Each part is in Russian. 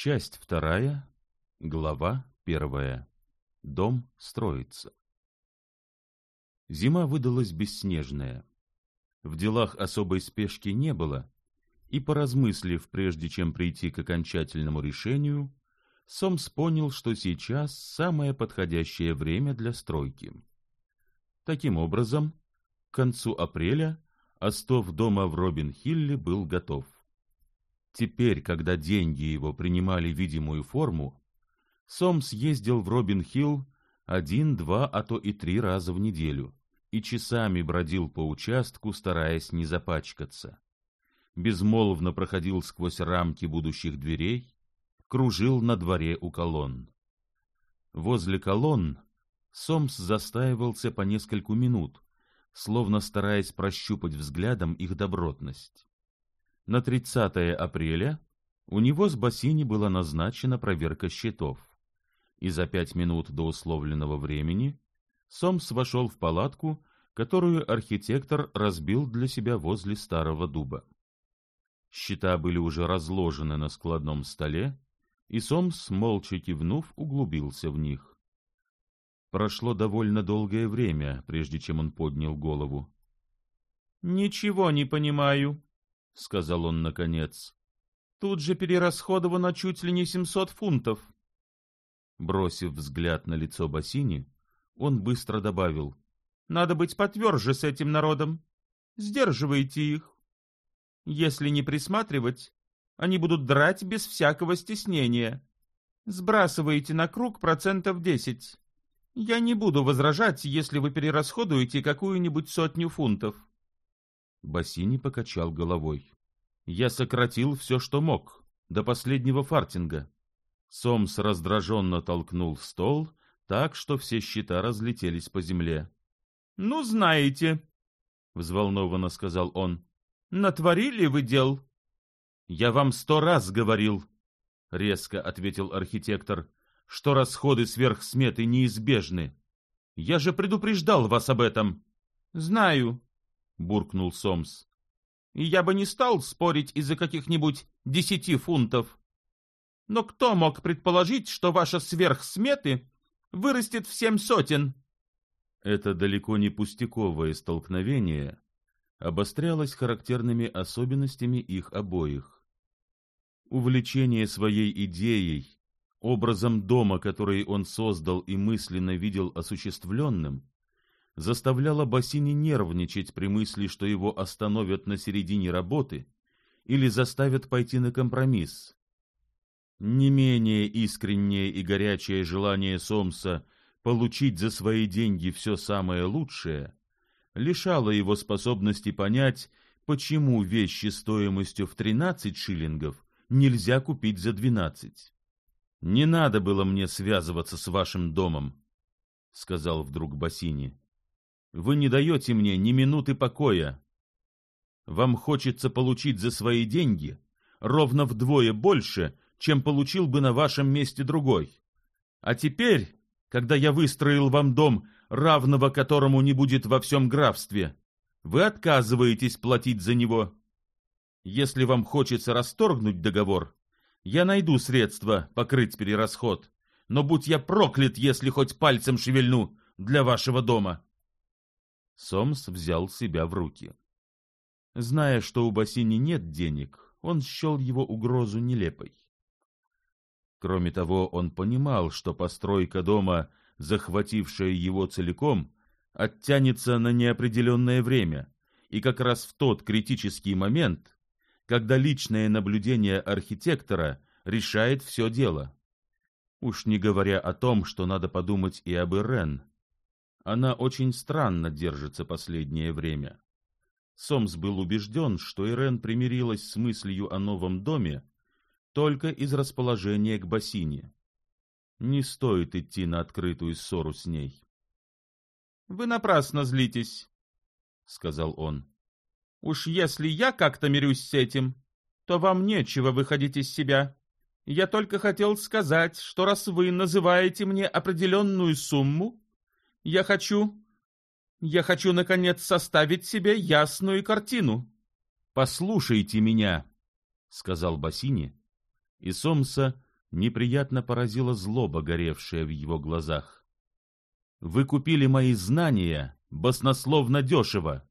Часть вторая, глава первая. Дом строится. Зима выдалась бесснежная. В делах особой спешки не было, и, поразмыслив, прежде чем прийти к окончательному решению, Сомс понял, что сейчас самое подходящее время для стройки. Таким образом, к концу апреля остов дома в Робин-Хилле был готов. Теперь, когда деньги его принимали видимую форму, Сомс ездил в Робин-Хилл один, два, а то и три раза в неделю и часами бродил по участку, стараясь не запачкаться. Безмолвно проходил сквозь рамки будущих дверей, кружил на дворе у колонн. Возле колонн Сомс застаивался по нескольку минут, словно стараясь прощупать взглядом их добротность. На 30 апреля у него с бассейни была назначена проверка счетов, и за пять минут до условленного времени Сомс вошел в палатку, которую архитектор разбил для себя возле старого дуба. Счета были уже разложены на складном столе, и Сомс, молча кивнув, углубился в них. Прошло довольно долгое время, прежде чем он поднял голову. — Ничего не понимаю, сказал он наконец. Тут же перерасходовано чуть ли не семьсот фунтов. Бросив взгляд на лицо Басини, он быстро добавил. Надо быть потверже с этим народом. Сдерживайте их. Если не присматривать, они будут драть без всякого стеснения. Сбрасывайте на круг процентов десять. Я не буду возражать, если вы перерасходуете какую-нибудь сотню фунтов. Бассини покачал головой. «Я сократил все, что мог, до последнего фартинга». Сомс раздраженно толкнул стол, так что все счета разлетелись по земле. «Ну, знаете», — взволнованно сказал он, — «натворили вы дел?» «Я вам сто раз говорил», — резко ответил архитектор, — «что расходы сверх сметы неизбежны. Я же предупреждал вас об этом». «Знаю», буркнул Сомс. «Я бы не стал спорить из-за каких-нибудь десяти фунтов. Но кто мог предположить, что ваша сверхсметы вырастет в семь сотен?» Это далеко не пустяковое столкновение обострялось характерными особенностями их обоих. Увлечение своей идеей, образом дома, который он создал и мысленно видел осуществленным, заставляла Бассини нервничать при мысли, что его остановят на середине работы или заставят пойти на компромисс. Не менее искреннее и горячее желание Сомса получить за свои деньги все самое лучшее лишало его способности понять, почему вещи стоимостью в 13 шиллингов нельзя купить за 12. «Не надо было мне связываться с вашим домом», — сказал вдруг Бассини. Вы не даете мне ни минуты покоя. Вам хочется получить за свои деньги ровно вдвое больше, чем получил бы на вашем месте другой. А теперь, когда я выстроил вам дом, равного которому не будет во всем графстве, вы отказываетесь платить за него. Если вам хочется расторгнуть договор, я найду средства покрыть перерасход, но будь я проклят, если хоть пальцем шевельну для вашего дома. Сомс взял себя в руки. Зная, что у Бассини нет денег, он счел его угрозу нелепой. Кроме того, он понимал, что постройка дома, захватившая его целиком, оттянется на неопределенное время, и как раз в тот критический момент, когда личное наблюдение архитектора решает все дело. Уж не говоря о том, что надо подумать и об Ирен, она очень странно держится последнее время. Сомс был убежден, что Ирен примирилась с мыслью о новом доме только из расположения к бассейне. Не стоит идти на открытую ссору с ней. — Вы напрасно злитесь, — сказал он. — Уж если я как-то мирюсь с этим, то вам нечего выходить из себя. Я только хотел сказать, что раз вы называете мне определенную сумму, я хочу... Я хочу, наконец, составить себе ясную картину. «Послушайте меня», — сказал Бассини, и Сомса неприятно поразила злоба, горевшая в его глазах. «Вы купили мои знания баснословно дешево,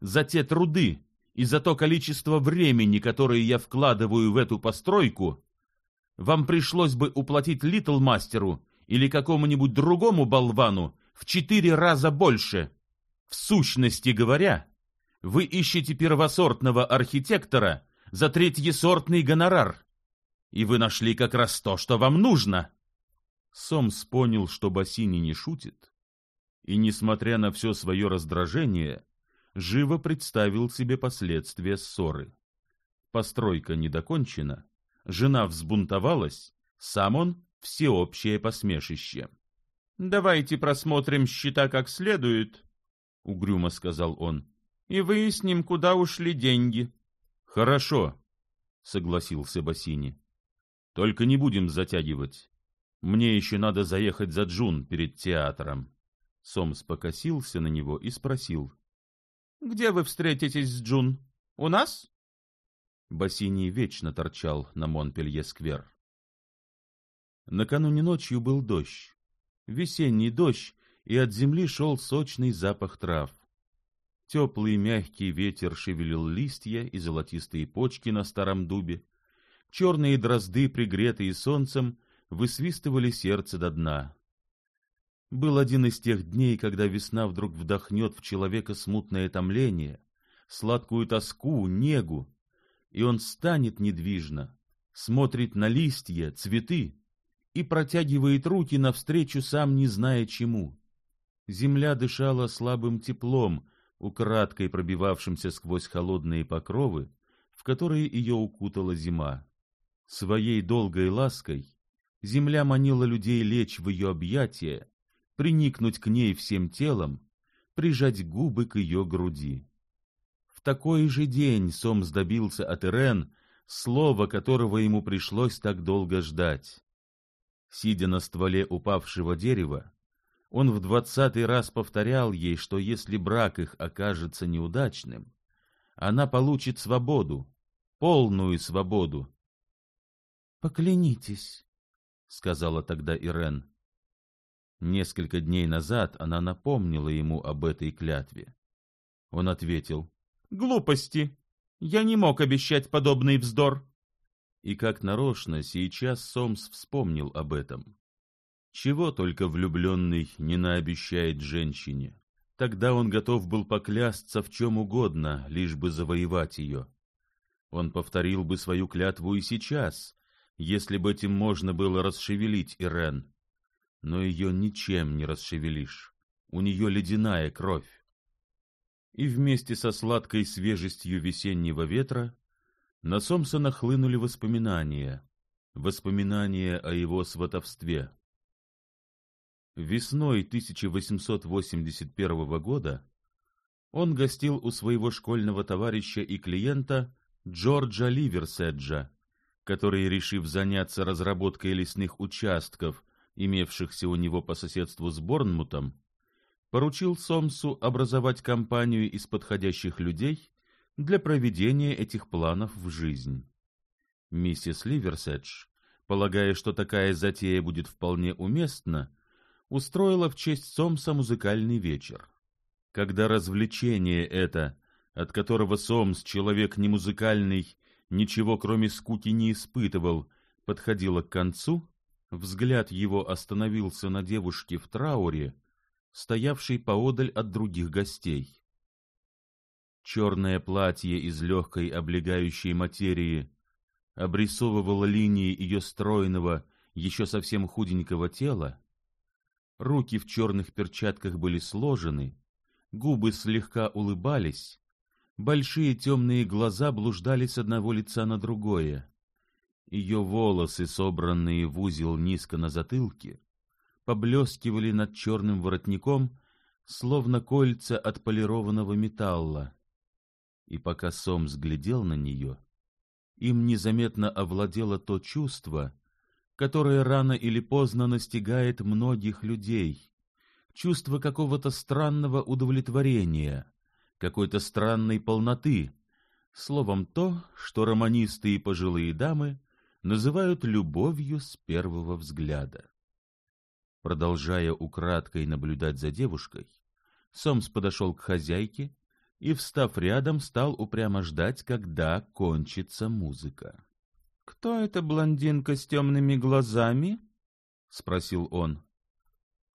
за те труды и за то количество времени, которое я вкладываю в эту постройку, вам пришлось бы уплатить Литл Мастеру или какому-нибудь другому болвану в четыре раза больше. В сущности говоря, вы ищете первосортного архитектора за третьесортный гонорар. И вы нашли как раз то, что вам нужно. Сомс понял, что Бассини не шутит, и, несмотря на все свое раздражение, живо представил себе последствия ссоры. Постройка не докончена, жена взбунтовалась, сам он — всеобщее посмешище. «Давайте просмотрим счета как следует», — угрюмо сказал он, — «и выясним, куда ушли деньги». «Хорошо», — согласился Бассини. «Только не будем затягивать. Мне еще надо заехать за Джун перед театром». Сомс покосился на него и спросил. «Где вы встретитесь с Джун? У нас?» Бассини вечно торчал на Монпелье-сквер. Накануне ночью был дождь. Весенний дождь, и от земли шел сочный запах трав. Теплый мягкий ветер шевелил листья и золотистые почки на старом дубе. Черные дрозды, пригретые солнцем, высвистывали сердце до дна. Был один из тех дней, когда весна вдруг вдохнет в человека смутное томление, сладкую тоску, негу, и он станет недвижно, смотрит на листья, цветы, и протягивает руки навстречу сам не зная чему. Земля дышала слабым теплом, украдкой пробивавшимся сквозь холодные покровы, в которые ее укутала зима. Своей долгой лаской земля манила людей лечь в ее объятия, приникнуть к ней всем телом, прижать губы к ее груди. В такой же день Сомс добился от Ирен слова, которого ему пришлось так долго ждать. Сидя на стволе упавшего дерева, он в двадцатый раз повторял ей, что если брак их окажется неудачным, она получит свободу, полную свободу. «Поклянитесь», — сказала тогда Ирен. Несколько дней назад она напомнила ему об этой клятве. Он ответил, «Глупости! Я не мог обещать подобный вздор!» и как нарочно сейчас Сомс вспомнил об этом. Чего только влюбленный не наобещает женщине. Тогда он готов был поклясться в чем угодно, лишь бы завоевать ее. Он повторил бы свою клятву и сейчас, если бы этим можно было расшевелить Ирен. Но ее ничем не расшевелишь. У нее ледяная кровь. И вместе со сладкой свежестью весеннего ветра на Сомпсона хлынули воспоминания, воспоминания о его сватовстве. Весной 1881 года он гостил у своего школьного товарища и клиента Джорджа Ливерседжа, который, решив заняться разработкой лесных участков, имевшихся у него по соседству с Борнмутом, поручил Сомсу образовать компанию из подходящих людей для проведения этих планов в жизнь. Миссис Ливерседж, полагая, что такая затея будет вполне уместна, устроила в честь Сомса музыкальный вечер. Когда развлечение это, от которого Сомс, человек не музыкальный, ничего кроме скуки не испытывал, подходило к концу, взгляд его остановился на девушке в трауре, стоявшей поодаль от других гостей. Черное платье из легкой облегающей материи обрисовывало линии ее стройного, еще совсем худенького тела. Руки в черных перчатках были сложены, губы слегка улыбались, большие темные глаза блуждали с одного лица на другое. Ее волосы, собранные в узел низко на затылке, поблескивали над черным воротником, словно кольца отполированного металла и пока Сомс глядел на нее, им незаметно овладело то чувство, которое рано или поздно настигает многих людей, чувство какого-то странного удовлетворения, какой-то странной полноты, словом то, что романисты и пожилые дамы называют любовью с первого взгляда. Продолжая украдкой наблюдать за девушкой, Сомс подошел к хозяйке и, встав рядом, стал упрямо ждать, когда кончится музыка. «Кто эта блондинка с темными глазами?» — спросил он.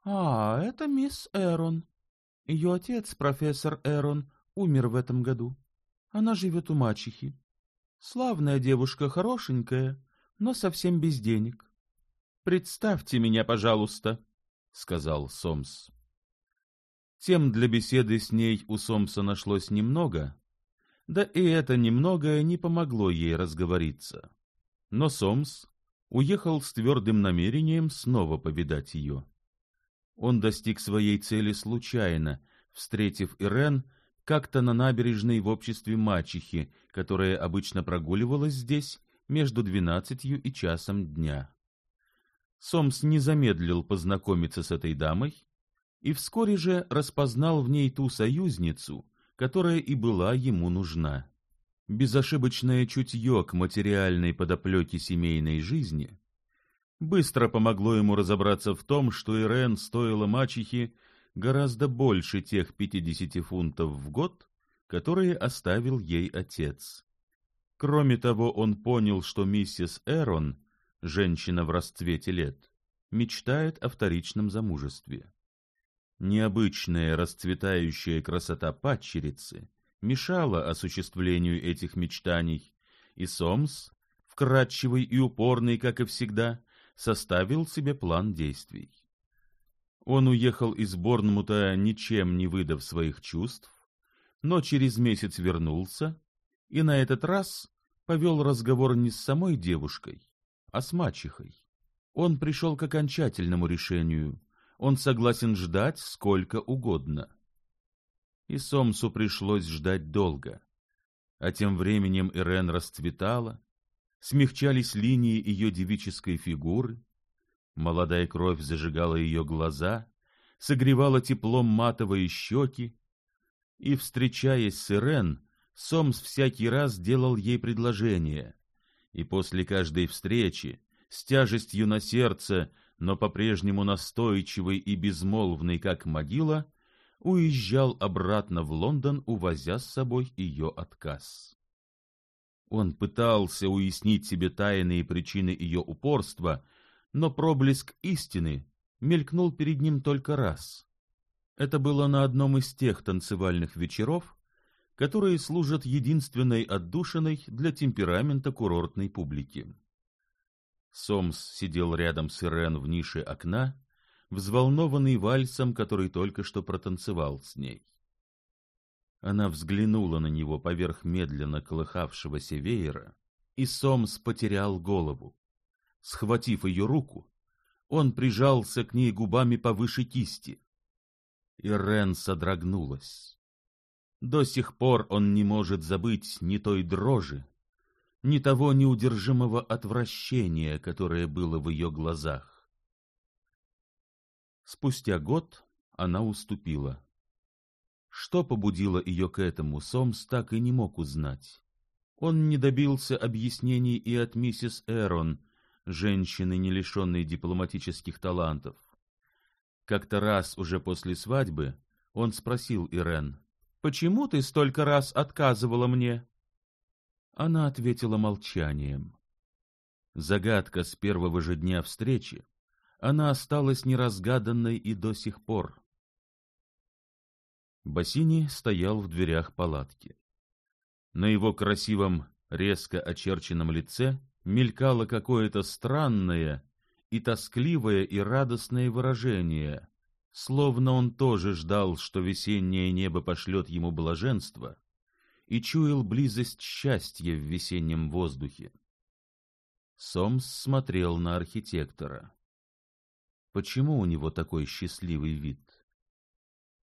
«А, это мисс Эрон. Ее отец, профессор Эрон, умер в этом году. Она живет у мачехи. Славная девушка, хорошенькая, но совсем без денег. Представьте меня, пожалуйста», — сказал Сомс. Тем для беседы с ней у Сомса нашлось немного, да и это немногое не помогло ей разговориться. Но Сомс уехал с твердым намерением снова повидать ее. Он достиг своей цели случайно, встретив Ирен как-то на набережной в обществе мачехи, которая обычно прогуливалась здесь между двенадцатью и часом дня. Сомс не замедлил познакомиться с этой дамой, и вскоре же распознал в ней ту союзницу, которая и была ему нужна. Безошибочное чутье к материальной подоплеке семейной жизни быстро помогло ему разобраться в том, что Ирен стоила мачехе гораздо больше тех 50 фунтов в год, которые оставил ей отец. Кроме того, он понял, что миссис Эрон, женщина в расцвете лет, мечтает о вторичном замужестве необычная расцветающая красота падчерицы мешала осуществлению этих мечтаний, и Сомс, вкрадчивый и упорный, как и всегда, составил себе план действий. Он уехал из Борнмута, ничем не выдав своих чувств, но через месяц вернулся и на этот раз повел разговор не с самой девушкой, а с мачехой. Он пришел к окончательному решению — он согласен ждать сколько угодно. И Сомсу пришлось ждать долго. А тем временем Ирен расцветала, смягчались линии ее девической фигуры, молодая кровь зажигала ее глаза, согревала теплом матовые щеки, и, встречаясь с Ирен, Сомс всякий раз делал ей предложение, и после каждой встречи, с тяжестью на сердце, но по-прежнему настойчивый и безмолвный, как могила, уезжал обратно в Лондон, увозя с собой ее отказ. Он пытался уяснить себе тайные причины ее упорства, но проблеск истины мелькнул перед ним только раз. Это было на одном из тех танцевальных вечеров, которые служат единственной отдушиной для темперамента курортной публики. Сомс сидел рядом с Ирен в нише окна, взволнованный вальсом, который только что протанцевал с ней. Она взглянула на него поверх медленно колыхавшегося веера, и Сомс потерял голову. Схватив ее руку, он прижался к ней губами повыше кисти. Ирен содрогнулась. До сих пор он не может забыть ни той дрожи, ни того неудержимого отвращения, которое было в ее глазах. Спустя год она уступила. Что побудило ее к этому, Сомс так и не мог узнать. Он не добился объяснений и от миссис Эрон, женщины, не лишенной дипломатических талантов. Как-то раз уже после свадьбы он спросил Ирен, «Почему ты столько раз отказывала мне?» Она ответила молчанием. Загадка с первого же дня встречи, она осталась неразгаданной и до сих пор. Бассини стоял в дверях палатки. На его красивом, резко очерченном лице мелькало какое-то странное и тоскливое и радостное выражение, словно он тоже ждал, что весеннее небо пошлет ему блаженство, и чуял близость счастья в весеннем воздухе. Сомс смотрел на архитектора. Почему у него такой счастливый вид?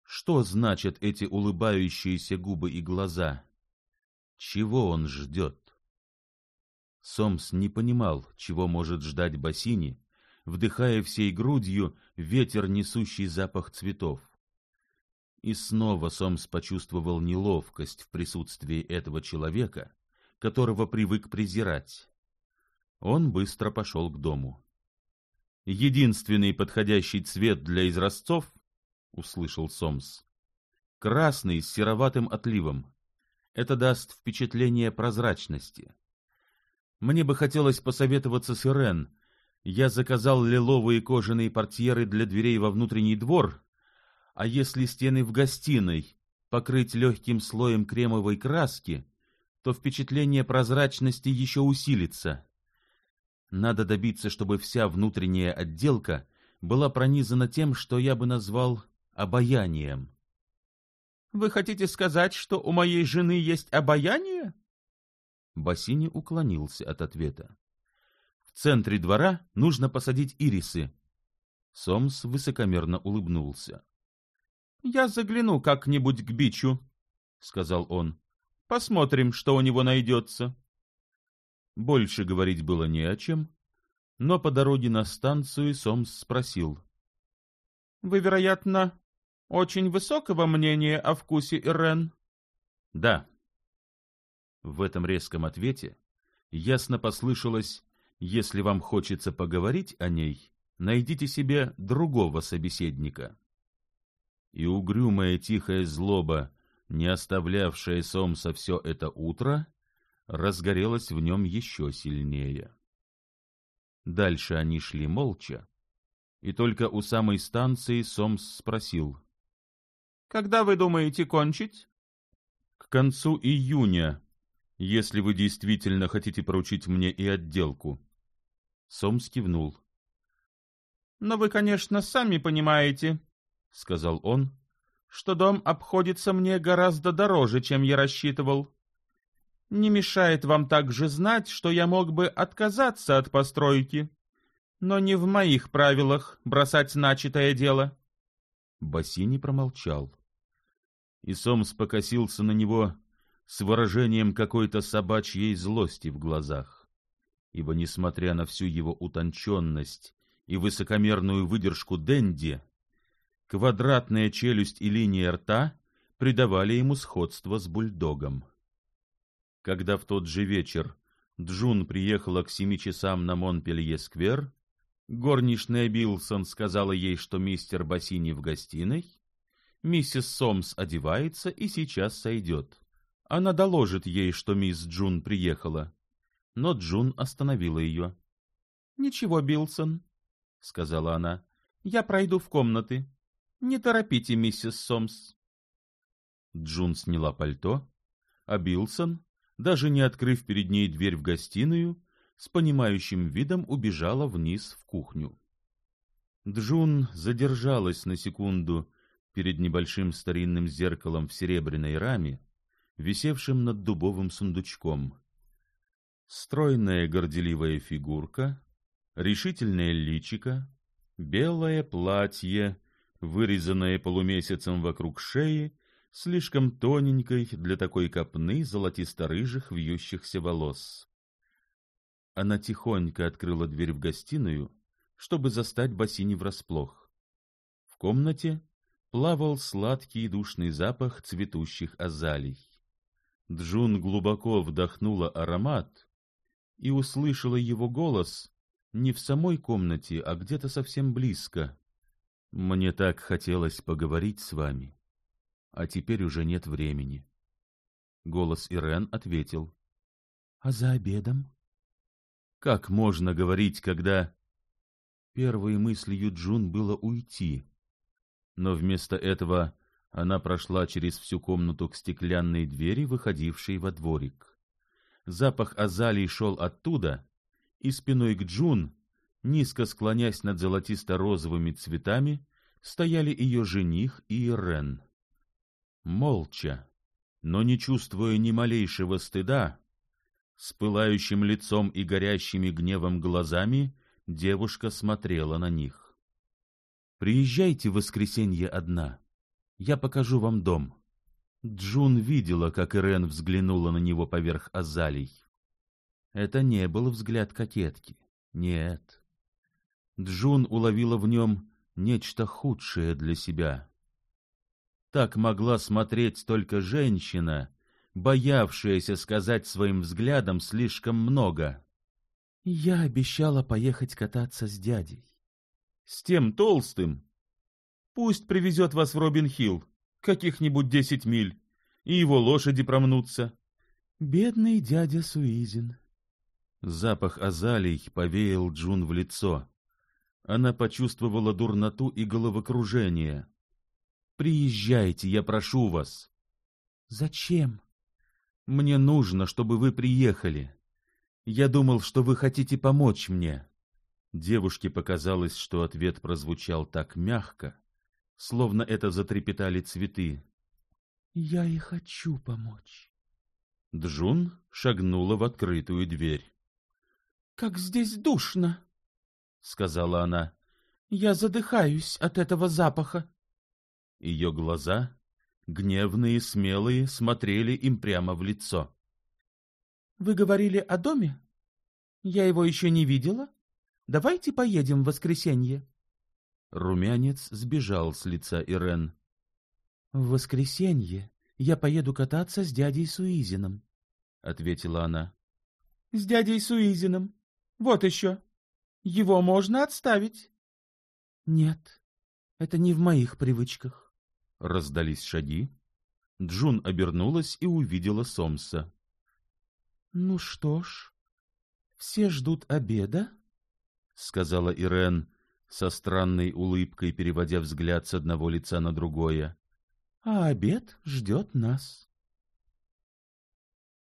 Что значат эти улыбающиеся губы и глаза? Чего он ждет? Сомс не понимал, чего может ждать Бассини, вдыхая всей грудью ветер, несущий запах цветов. И снова Сомс почувствовал неловкость в присутствии этого человека, которого привык презирать. Он быстро пошел к дому. «Единственный подходящий цвет для изразцов», — услышал Сомс, — «красный с сероватым отливом. Это даст впечатление прозрачности. Мне бы хотелось посоветоваться с Ирен. Я заказал лиловые кожаные портьеры для дверей во внутренний двор, а если стены в гостиной покрыть легким слоем кремовой краски, то впечатление прозрачности еще усилится. Надо добиться, чтобы вся внутренняя отделка была пронизана тем, что я бы назвал обаянием. «Вы хотите сказать, что у моей жены есть обаяние?» Бассини уклонился от ответа. «В центре двора нужно посадить ирисы». Сомс высокомерно улыбнулся. «Я загляну как-нибудь к Бичу», — сказал он. «Посмотрим, что у него найдется». Больше говорить было не о чем, но по дороге на станцию Сомс спросил. «Вы, вероятно, очень высокого мнения о вкусе Ирен?» «Да». В этом резком ответе ясно послышалось, если вам хочется поговорить о ней, найдите себе другого собеседника и угрюмая тихая злоба, не оставлявшая Сомса все это утро, разгорелась в нем еще сильнее. Дальше они шли молча, и только у самой станции Сомс спросил. — Когда вы думаете кончить? — К концу июня, если вы действительно хотите поручить мне и отделку. Сомс кивнул. — Но вы, конечно, сами понимаете, — сказал он, — что дом обходится мне гораздо дороже, чем я рассчитывал. Не мешает вам также знать, что я мог бы отказаться от постройки, но не в моих правилах бросать начатое дело. Бассини промолчал. И Сомс покосился на него с выражением какой-то собачьей злости в глазах, ибо, несмотря на всю его утонченность и высокомерную выдержку Дэнди, Квадратная челюсть и линия рта придавали ему сходство с бульдогом. Когда в тот же вечер Джун приехала к семи часам на Монпелье-сквер, горничная Билсон сказала ей, что мистер Бассини в гостиной, миссис Сомс одевается и сейчас сойдет. Она доложит ей, что мисс Джун приехала. Но Джун остановила ее. — Ничего, Билсон, — сказала она, — я пройду в комнаты. Не торопите, миссис Сомс. Джун сняла пальто, а Билсон, даже не открыв перед ней дверь в гостиную, с понимающим видом убежала вниз в кухню. Джун задержалась на секунду перед небольшим старинным зеркалом в серебряной раме, висевшим над дубовым сундучком. Стройная горделивая фигурка, решительное личико, белое платье — вырезанная полумесяцем вокруг шеи, слишком тоненькой для такой копны золотисто-рыжих вьющихся волос. Она тихонько открыла дверь в гостиную, чтобы застать Бассини врасплох. В комнате плавал сладкий и душный запах цветущих азалий. Джун глубоко вдохнула аромат и услышала его голос не в самой комнате, а где-то совсем близко мне так хотелось поговорить с вами. А теперь уже нет времени. Голос ирен ответил. А за обедом? Как можно говорить когда первой мыслью джун было уйти? Но вместо этого она прошла через всю комнату к стеклянной двери, выходившей во дворик. Запах азалии шел оттуда, и спиной к Джун низко склонясь над золотисто-розовыми цветами, стояли ее жених и Ирен. Молча, но не чувствуя ни малейшего стыда, с пылающим лицом и горящими гневом глазами девушка смотрела на них. «Приезжайте в воскресенье одна. Я покажу вам дом». Джун видела, как Ирен взглянула на него поверх азалий. Это не был взгляд кокетки. Нет, Джун уловила в нем нечто худшее для себя. Так могла смотреть только женщина, боявшаяся сказать своим взглядом слишком много. Я обещала поехать кататься с дядей. С тем толстым? Пусть привезет вас в Робин-Хилл, каких-нибудь десять миль, и его лошади промнутся. Бедный дядя Суизин. Запах азалий повеял Джун в лицо. Она почувствовала дурноту и головокружение. «Приезжайте, я прошу вас». «Зачем?» «Мне нужно, чтобы вы приехали. Я думал, что вы хотите помочь мне». Девушке показалось, что ответ прозвучал так мягко, словно это затрепетали цветы. «Я и хочу помочь». Джун шагнула в открытую дверь. «Как здесь душно!» сказала она. Я задыхаюсь от этого запаха ее глаза гневные и смелые смотрели им прямо в лицо. Вы говорили о доме? Я его еще не видела. Давайте поедем в воскресенье румянец сбежал с лица ирен. В воскресенье я поеду кататься с дядей суизином ответила она. С дядей Суизином? вот еще его можно отставить. Нет, это не в моих привычках. Раздались шаги. Джун обернулась и увидела Сомса. Ну что ж, все ждут обеда, сказала Ирен со странной улыбкой, переводя взгляд с одного лица на другое. А обед ждет нас.